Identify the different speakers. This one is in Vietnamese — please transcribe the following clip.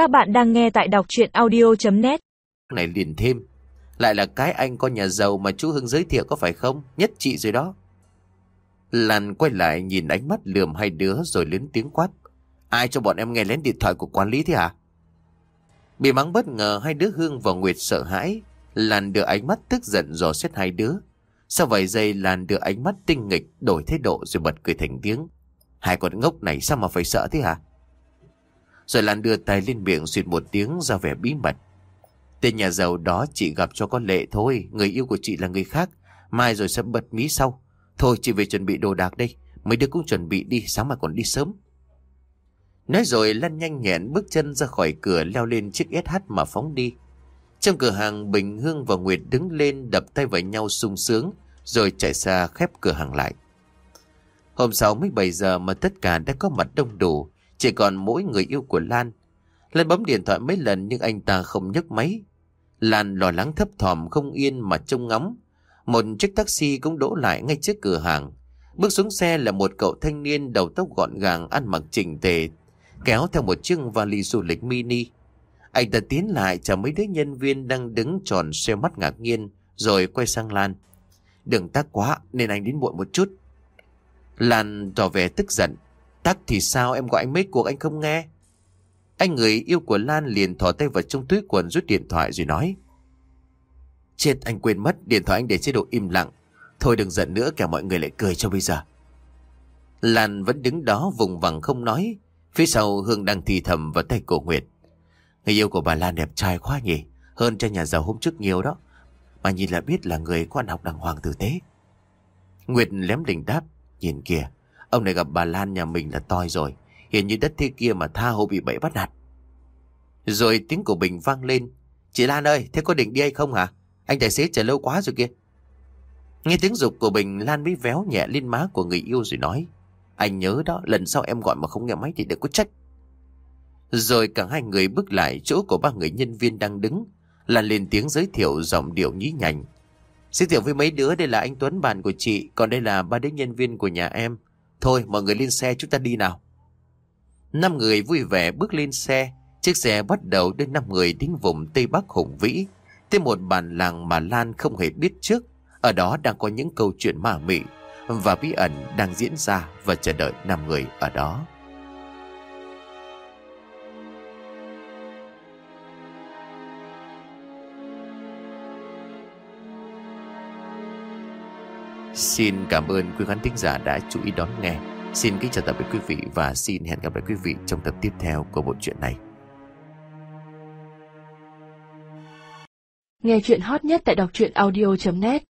Speaker 1: Các bạn đang nghe tại đọc chuyện audio.net
Speaker 2: Này liền thêm. Lại là cái anh con nhà giàu mà chú Hưng giới thiệu có phải không? Nhất chị rồi đó. Lan quay lại nhìn ánh mắt lườm hai đứa rồi lớn tiếng quát. Ai cho bọn em nghe lén điện thoại của quản lý thế hả? Bị mắng bất ngờ, hai đứa Hương và Nguyệt sợ hãi. Lan đưa ánh mắt tức giận dò xét hai đứa. Sau vài giây, Lan đưa ánh mắt tinh nghịch, đổi thái độ rồi bật cười thành tiếng. Hai con ngốc này sao mà phải sợ thế hả? Rồi Lan đưa tay lên miệng xuyệt một tiếng ra vẻ bí mật. Tên nhà giàu đó chị gặp cho con lệ thôi, người yêu của chị là người khác. Mai rồi sẽ bật mí sau. Thôi chị về chuẩn bị đồ đạc đây, mấy đứa cũng chuẩn bị đi, sáng mai còn đi sớm. Nói rồi Lan nhanh nhẹn bước chân ra khỏi cửa leo lên chiếc SH mà phóng đi. Trong cửa hàng Bình Hương và Nguyệt đứng lên đập tay vào nhau sung sướng, rồi chạy xa khép cửa hàng lại. Hôm sau mới 7 giờ mà tất cả đã có mặt đông đủ, chỉ còn mỗi người yêu của Lan. Lan bấm điện thoại mấy lần nhưng anh ta không nhấc máy. Lan lo lắng thấp thỏm không yên mà trông ngóng. Một chiếc taxi cũng đỗ lại ngay trước cửa hàng. Bước xuống xe là một cậu thanh niên đầu tóc gọn gàng ăn mặc chỉnh tề, kéo theo một chiếc vali du lịch mini. Anh ta tiến lại chào mấy đứa nhân viên đang đứng tròn xe mắt ngạc nhiên rồi quay sang Lan. đừng tắc quá nên anh đến muộn một chút. Lan tỏ vẻ tức giận. Tắc thì sao em gọi anh mấy cuộc anh không nghe. Anh người yêu của Lan liền thò tay vào trong túi quần rút điện thoại rồi nói. Chết anh quên mất điện thoại anh để chế độ im lặng. Thôi đừng giận nữa kẻo mọi người lại cười cho bây giờ. Lan vẫn đứng đó vùng vằng không nói. Phía sau Hương đang thì thầm vào tay cổ Nguyệt. Người yêu của bà Lan đẹp trai quá nhỉ. Hơn cho nhà giàu hôm trước nhiều đó. Mà nhìn là biết là người quan học đàng hoàng tử tế. Nguyệt lém đỉnh đáp. Nhìn kìa, ông này gặp bà Lan nhà mình là toi rồi. Hiện như đất thế kia mà tha hồ bị bẫy bắt nạt. Rồi tiếng của Bình vang lên. Chị Lan ơi, thế có định đi hay không hả? Anh tài xế chờ lâu quá rồi kia. Nghe tiếng dục của Bình, Lan mới véo nhẹ lên má của người yêu rồi nói. Anh nhớ đó, lần sau em gọi mà không nghe máy thì đừng có trách. Rồi cả hai người bước lại chỗ của ba người nhân viên đang đứng. Lan lên tiếng giới thiệu giọng điệu nhí nhảnh. Giới thiệu với mấy đứa đây là anh Tuấn bạn của chị, còn đây là ba đứa nhân viên của nhà em. Thôi mọi người lên xe chúng ta đi nào. Năm người vui vẻ bước lên xe, chiếc xe bắt đầu đưa năm người đến vùng Tây Bắc hùng vĩ, tới một bản làng mà Lan không hề biết trước. Ở đó đang có những câu chuyện ma mị và bí ẩn đang diễn ra và chờ đợi năm người ở đó. Xin cảm ơn quý khán thính giả đã chú ý đón nghe. Xin kính chào tạm biệt quý vị và xin hẹn gặp lại quý vị trong tập tiếp theo của bộ truyện này.
Speaker 1: Nghe chuyện hot nhất tại đọc truyện audio.net